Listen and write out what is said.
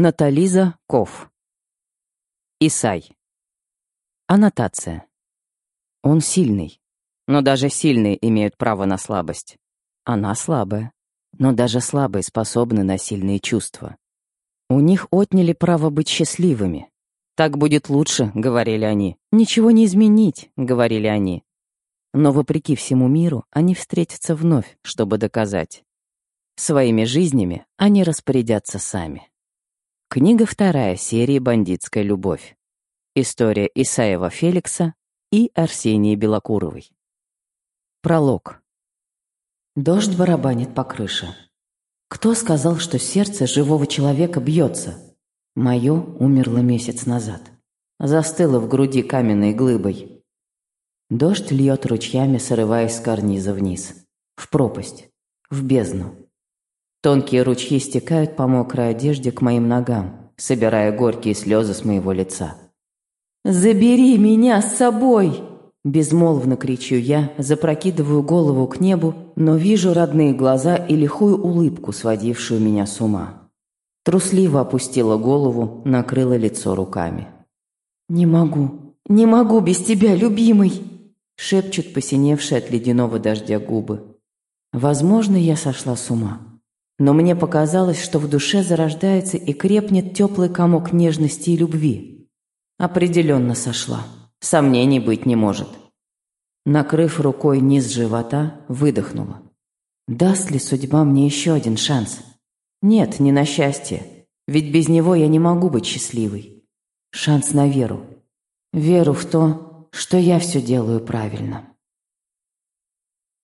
Натализа Ков. Исай. Аннотация. Он сильный, но даже сильные имеют право на слабость. Она слабая, но даже слабые способны на сильные чувства. У них отняли право быть счастливыми. «Так будет лучше», — говорили они. «Ничего не изменить», — говорили они. Но вопреки всему миру они встретятся вновь, чтобы доказать. Своими жизнями они распорядятся сами. Книга вторая серии «Бандитская любовь». История Исаева Феликса и Арсении Белокуровой. Пролог. Дождь барабанит по крыше. Кто сказал, что сердце живого человека бьется? Мое умерло месяц назад. Застыло в груди каменной глыбой. Дождь льет ручьями, срываясь с карниза вниз. В пропасть. В бездну. Тонкие ручьи стекают по мокрой одежде к моим ногам, собирая горькие слезы с моего лица. «Забери меня с собой!» Безмолвно кричу я, запрокидываю голову к небу, но вижу родные глаза и лихую улыбку, сводившую меня с ума. Трусливо опустила голову, накрыла лицо руками. «Не могу, не могу без тебя, любимый!» шепчут посиневшие от ледяного дождя губы. Возможно, я сошла с ума. Но мне показалось, что в душе зарождается и крепнет теплый комок нежности и любви. Определенно сошла. Сомнений быть не может. Накрыв рукой низ живота, выдохнула. Даст ли судьба мне еще один шанс? Нет, не на счастье. Ведь без него я не могу быть счастливой. Шанс на веру. Веру в то, что я все делаю правильно.